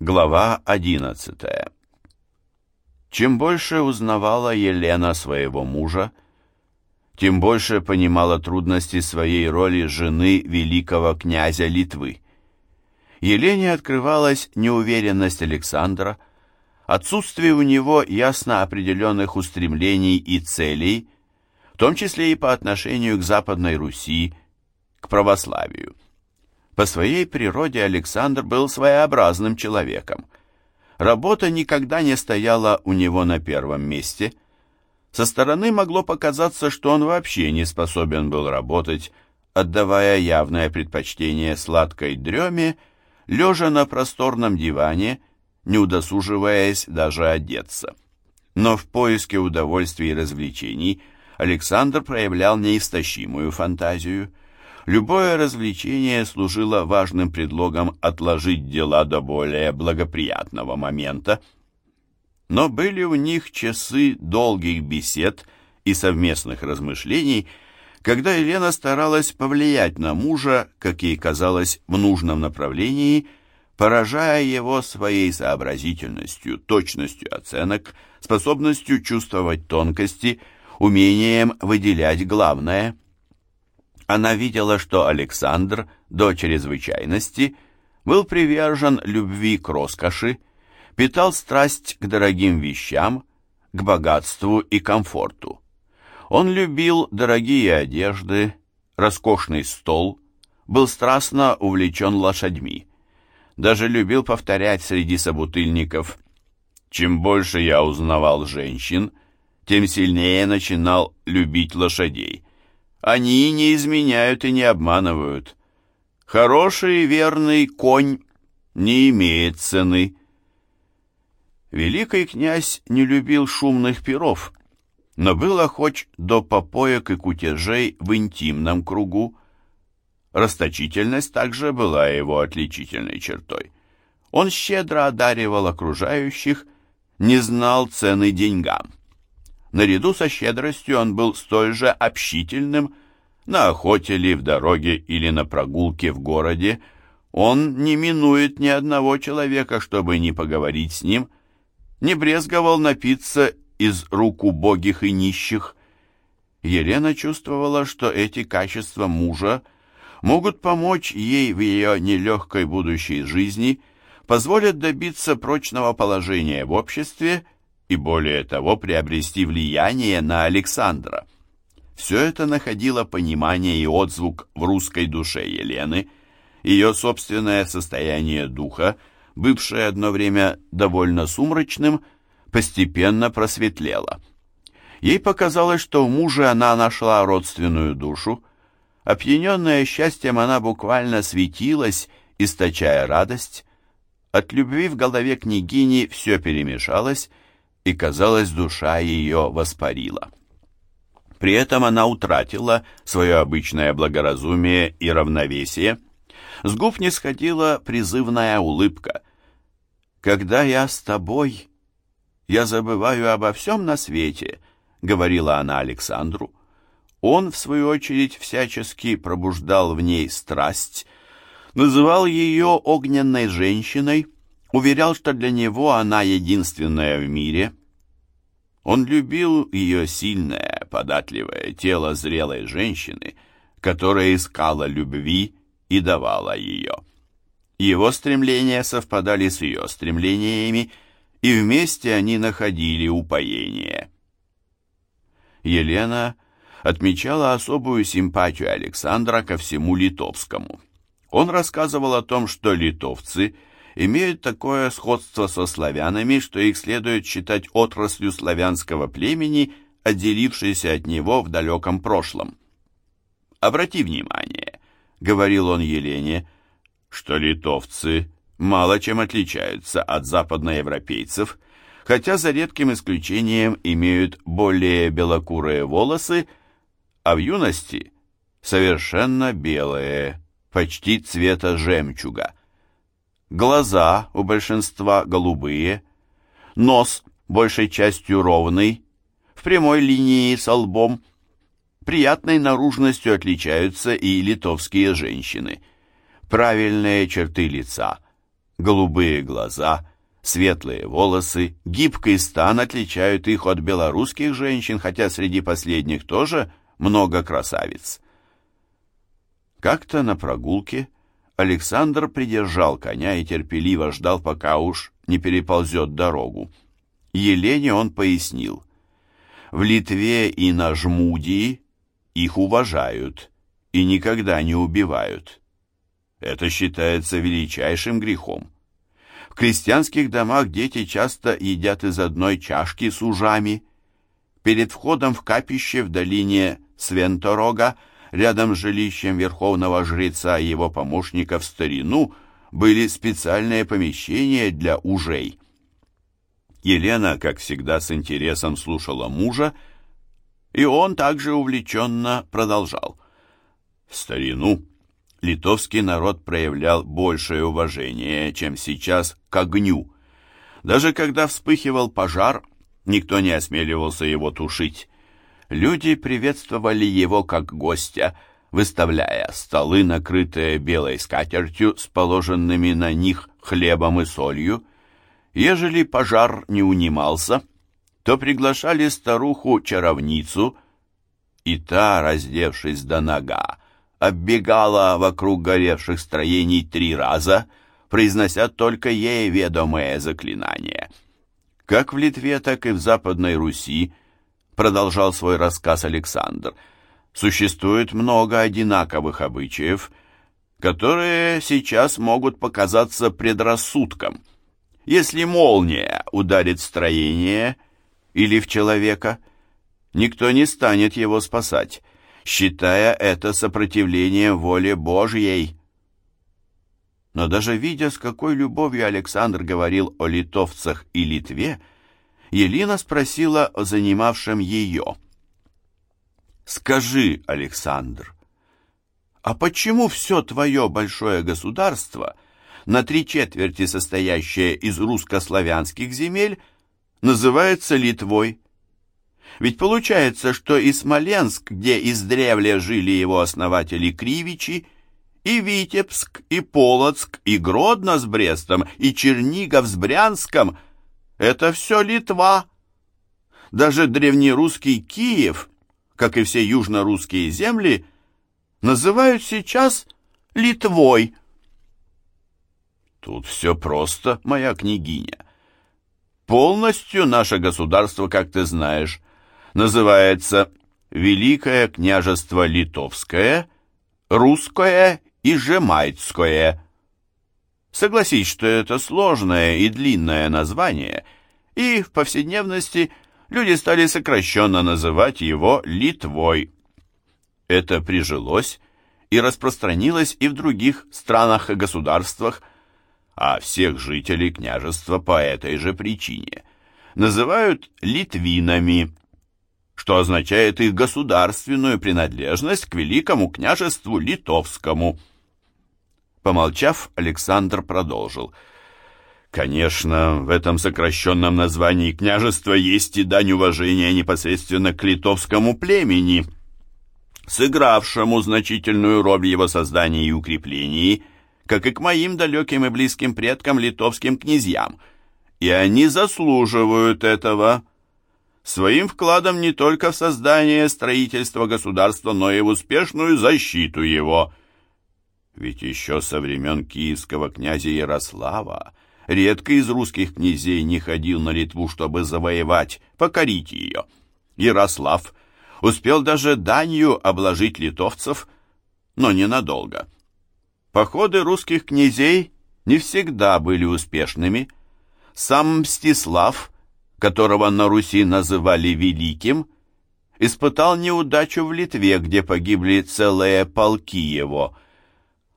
Глава одиннадцатая Чем больше узнавала Елена своего мужа, тем больше понимала трудности своей роли жены великого князя Литвы. Елене открывалась неуверенность Александра, отсутствие у него ясно определенных устремлений и целей, в том числе и по отношению к Западной Руси, к православию. По своей природе Александр был своеобразным человеком. Работа никогда не стояла у него на первом месте. Со стороны могло показаться, что он вообще не способен был работать, отдавая явное предпочтение сладкой дреме, лежа на просторном диване, не удосуживаясь даже одеться. Но в поиске удовольствий и развлечений Александр проявлял неистощимую фантазию – Любое развлечение служило важным предлогом отложить дела до более благоприятного момента. Но были у них часы долгих бесед и совместных размышлений, когда Елена старалась повлиять на мужа, как ей казалось, в нужном направлении, поражая его своей сообразительностью, точностью оценок, способностью чувствовать тонкости, умением выделять главное – она видела, что Александр до чрезвычайности был привержен любви к роскоши, питал страсть к дорогим вещам, к богатству и комфорту. Он любил дорогие одежды, роскошный стол, был страстно увлечен лошадьми. Даже любил повторять среди собутыльников «Чем больше я узнавал женщин, тем сильнее начинал любить лошадей». Они не изменяют и не обманывают. Хороший верный конь не имеет цены. Великий князь не любил шумных перов, но было хоть до попоек и кутежей в интимном кругу. Расточительность также была его отличительной чертой. Он щедро одаривал окружающих, не знал цены деньгам. Наряду со щедростью он был столь же общительным, на охоте ли, в дороге или на прогулке в городе, он не минует ни одного человека, чтобы не поговорить с ним, не брезговал напиться из рук убогих и нищих. Елена чувствовала, что эти качества мужа могут помочь ей в ее нелегкой будущей жизни, позволят добиться прочного положения в обществе и, более того, приобрести влияние на Александра. Все это находило понимание и отзвук в русской душе Елены, ее собственное состояние духа, бывшее одно время довольно сумрачным, постепенно просветлело. Ей показалось, что в муже она нашла родственную душу. Опьяненная счастьем, она буквально светилась, источая радость. От любви в голове княгини все перемешалось, и, казалось, душа ее воспарила. При этом она утратила свое обычное благоразумие и равновесие. С губ не сходила призывная улыбка. «Когда я с тобой, я забываю обо всем на свете», — говорила она Александру. Он, в свою очередь, всячески пробуждал в ней страсть, называл ее огненной женщиной, уверял, что для него она единственная в мире — он любил ее сильное, податливое тело зрелой женщины, которая искала любви и давала ее. Его стремления совпадали с ее стремлениями, и вместе они находили упоение. Елена отмечала особую симпатию Александра ко всему литовскому. Он рассказывал о том, что литовцы – имеют такое сходство со славянами, что их следует считать отраслью славянского племени, отделившейся от него в далеком прошлом. «Обрати внимание», — говорил он Елене, — «что литовцы мало чем отличаются от западноевропейцев, хотя за редким исключением имеют более белокурые волосы, а в юности совершенно белые, почти цвета жемчуга». Глаза у большинства голубые, нос большей частью ровный, в прямой линии с лбом. Приятной наружностью отличаются и литовские женщины. Правильные черты лица, Голубые глаза, светлые волосы, гибкий стан отличают их от белорусских женщин, хотя среди последних тоже много красавиц. Как-то на прогулке Александр придержал коня и терпеливо ждал, пока уж не переползет дорогу. Елене он пояснил. В Литве и на Жмудии их уважают и никогда не убивают. Это считается величайшим грехом. В крестьянских домах дети часто едят из одной чашки с ужами. Перед входом в капище в долине Свенторога, рядом с жилищем верховного жреца и его помощника в старину, были специальные помещения для ужей. Елена, как всегда, с интересом слушала мужа, и он также увлеченно продолжал. В старину литовский народ проявлял большее уважение, чем сейчас, к огню. Даже когда вспыхивал пожар, никто не осмеливался его тушить. Люди приветствовали его как гостя, выставляя столы, накрытые белой скатертью с положенными на них хлебом и солью. Ежели пожар не унимался, то приглашали старуху-чаровницу, и та, раздевшись до нога, оббегала вокруг горевших строений три раза, произнося только ей ведомые заклинания. Как в Литве, так и в Западной Руси, продолжал свой рассказ Александр, существует много одинаковых обычаев, которые сейчас могут показаться предрассудком. Если молния ударит в строение или в человека, никто не станет его спасать, считая это сопротивлением воле Божьей. Но даже видя, с какой любовью Александр говорил о литовцах и Литве, Елена спросила о занимавшем ее. «Скажи, Александр, а почему все твое большое государство, на три четверти состоящее из русско-славянских земель, называется Литвой?» Ведь получается, что и Смоленск, где издревле жили его основатели Кривичи, и Витебск, и Полоцк, и Гродно с Брестом, и Чернигов с Брянском — это все Литва. Даже древнерусский Киев, как и все южнорусские земли, называют сейчас Литвой. Тут все просто, моя княгиня. Полностью наше государство, как ты знаешь, называется Великое княжество Литовское, Русское и Жемайцкое. Согласись, что это сложное и длинное название, и в повседневности люди стали сокращенно называть его Литвой. Это прижилось и распространилось и в других странах и государствах, а всех жителей княжества по этой же причине называют литвинами, что означает их государственную принадлежность к великому княжеству литовскому. Помолчав, Александр продолжил. Конечно, в этом сокращенном названии княжества есть и дань уважения непосредственно к литовскому племени, сыгравшему значительную роль в его создании и укреплении, как и к моим далеким и близким предкам литовским князьям, и они заслуживают этого своим вкладом не только в создание строительства государства, но и в успешную защиту его. Ведь еще со времен киевского князя Ярослава редко из русских князей не ходил на Литву, чтобы завоевать, покорить ее. Ярослав успел даже данью обложить литовцев, но ненадолго. Походы русских князей не всегда были успешными. Сам Мстислав которого на Руси называли Великим, испытал неудачу в Литве, где погибли целые полки его.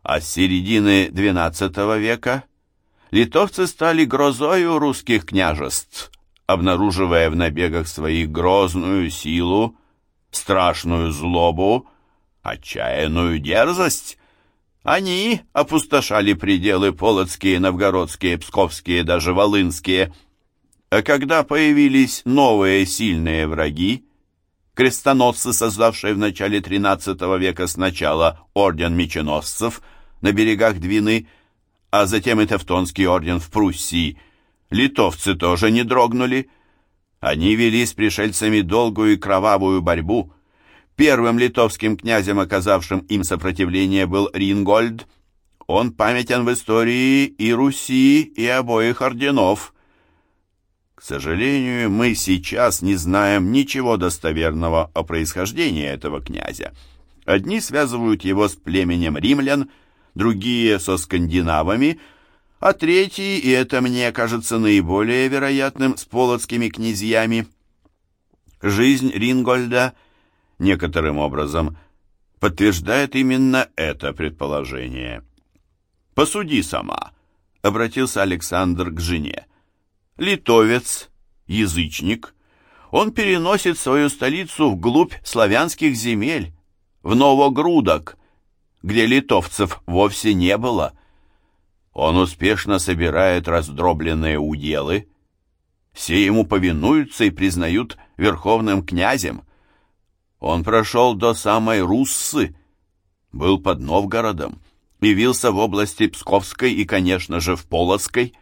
А с середины XII века литовцы стали грозою русских княжеств, обнаруживая в набегах своих грозную силу, страшную злобу, отчаянную дерзость. Они опустошали пределы полоцкие, новгородские, псковские, даже волынские – а когда появились новые сильные враги, крестоносцы, создавшие в начале XIII века сначала орден меченосцев на берегах Двины, а затем и Тевтонский орден в Пруссии, литовцы тоже не дрогнули. Они вели с пришельцами долгую и кровавую борьбу. Первым литовским князем, оказавшим им сопротивление, был Рингольд. Он памятен в истории и Руси, и обоих орденов. К сожалению, мы сейчас не знаем ничего достоверного о происхождении этого князя. Одни связывают его с племенем римлян, другие со скандинавами, а третий, и это мне кажется наиболее вероятным, с полоцкими князьями. Жизнь Рингольда некоторым образом подтверждает именно это предположение. «Посуди сама», — обратился Александр к жене. «Литовец, язычник, он переносит свою столицу вглубь славянских земель, в Новогрудок, где литовцев вовсе не было. Он успешно собирает раздробленные уделы. Все ему повинуются и признают верховным князем. Он прошел до самой Руссы, был под Новгородом, явился в области Псковской и, конечно же, в Полоцкой.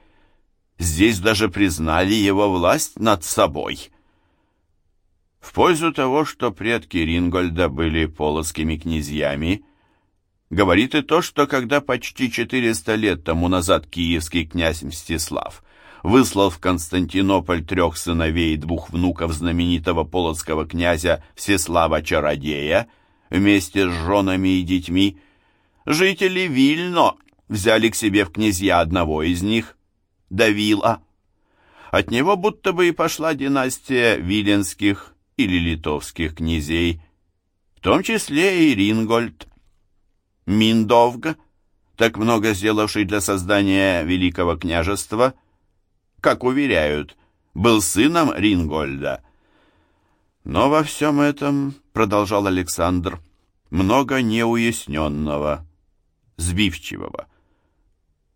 Здесь даже признали его власть над собой. В пользу того, что предки Рингольда были полоцкими князьями, говорит и то, что когда почти 400 лет тому назад киевский князь Мстислав выслал в Константинополь трех сыновей и двух внуков знаменитого полоцкого князя Всеслава Чародея вместе с женами и детьми, жители Вильно взяли к себе в князья одного из них, Давила. От него будто бы и пошла династия Виленских, или литовских князей, в том числе и Рингольд. Миндовг, так много сделавший для создания Великого княжества, как уверяют, был сыном Рингольда. Но во всем этом, продолжал Александр, много неуясненного, сбивчивого.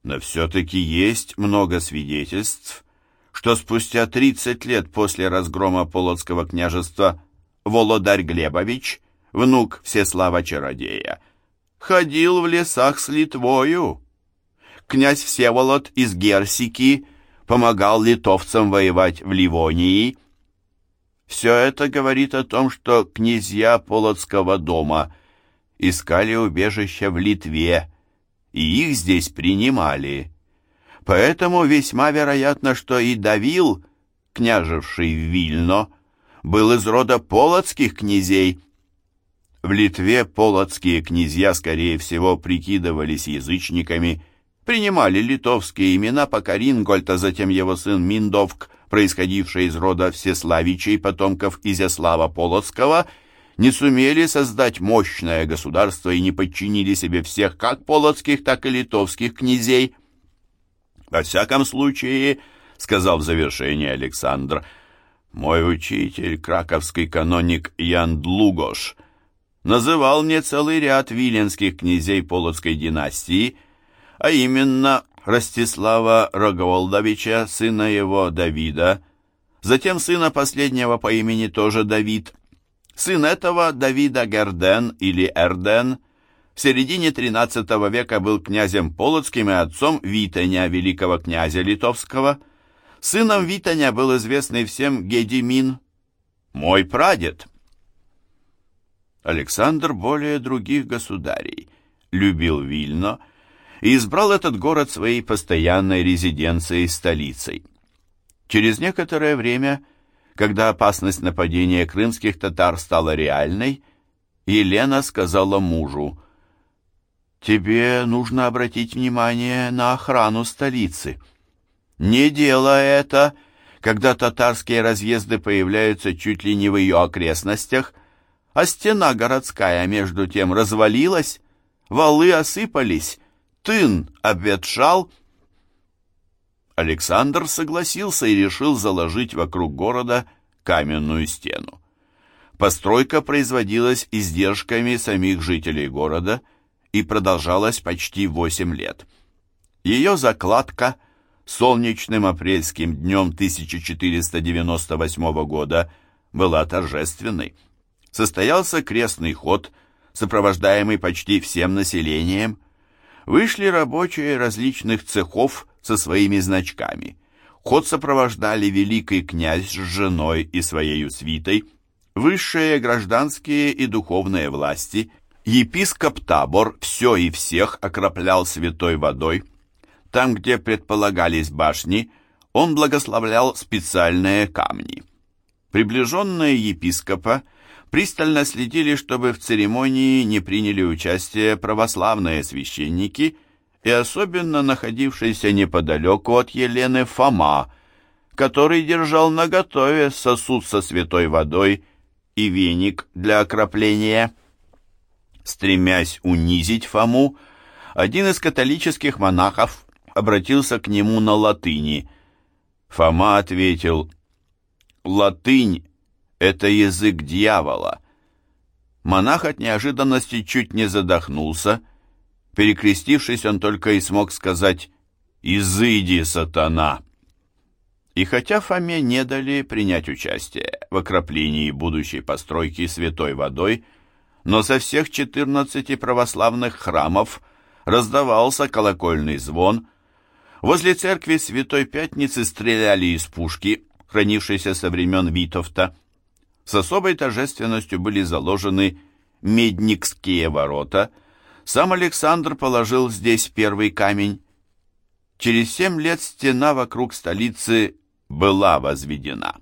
Но все-таки есть много свидетельств, что спустя 30 лет после разгрома Полоцкого княжества Володарь Глебович, внук Всеслава Чародея, ходил в лесах с Литвою. Князь Всеволод из Герсики помогал литовцам воевать в Ливонии. Все это говорит о том, что князья Полоцкого дома искали убежище в Литве, и их здесь принимали. Поэтому весьма вероятно, что и Давил, княжевший в Вильно, был из рода полоцких князей. В Литве полоцкие князья, скорее всего, прикидывались язычниками, принимали литовские имена, пока Рингольд, а затем его сын Миндовк, происходивший из рода Всеславичей, потомков Изяслава Полоцкого, не сумели создать мощное государство и не подчинили себе всех как полоцких, так и литовских князей. «Во всяком случае», — сказал в завершение Александр, «мой учитель, краковский каноник Ян Длугош, называл мне целый ряд виленских князей Полоцкой династии, а именно Ростислава Роговолдовича, сына его Давида, затем сына последнего по имени тоже Давид, сын этого Давида Герден или Эрден, в середине XIII века был князем Полоцким и отцом Витаня, великого князя литовского. Сыном Витаня был известный всем Гедимин, мой прадед. Александр более других государей любил Вильно и избрал этот город своей постоянной резиденцией столицей. Через некоторое время, когда опасность нападения крымских татар стала реальной, Елена сказала мужу, Тебе нужно обратить внимание на охрану столицы. Не делай это, когда татарские разъезды появляются чуть ли не в ее окрестностях, а стена городская между тем развалилась, валы осыпались, тын обветшал. Александр согласился и решил заложить вокруг города каменную стену. Постройка производилась издержками самих жителей города – и продолжалась почти 8 лет. Ее закладка солнечным апрельским днем 1498 года была торжественной. Состоялся крестный ход, сопровождаемый почти всем населением. Вышли рабочие различных цехов со своими значками. Ход сопровождали великий князь с женой и своей свитой, высшие гражданские и духовные власти, епископ Табор все и всех окроплял святой водой. Там, где предполагались башни, он благословлял специальные камни. Приближенные епископа пристально следили, чтобы в церемонии не приняли участие православные священники и особенно находившийся неподалеку от Елены Фома, который держал наготове сосуд со святой водой и веник для окропления. Стремясь унизить Фому, один из католических монахов обратился к нему на латыни. Фома ответил «Латынь — это язык дьявола». Монах от неожиданности чуть не задохнулся. Перекрестившись, он только и смог сказать «Изыди, сатана!». И хотя Фоме не дали принять участие в окроплении будущей постройки святой водой, но со всех 14 православных храмов раздавался колокольный звон, возле церкви Святой Пятницы стреляли из пушки, хранившейся со времен Витовта. С особой торжественностью были заложены Медникские ворота. Сам Александр положил здесь первый камень. Через семь лет стена вокруг столицы была возведена.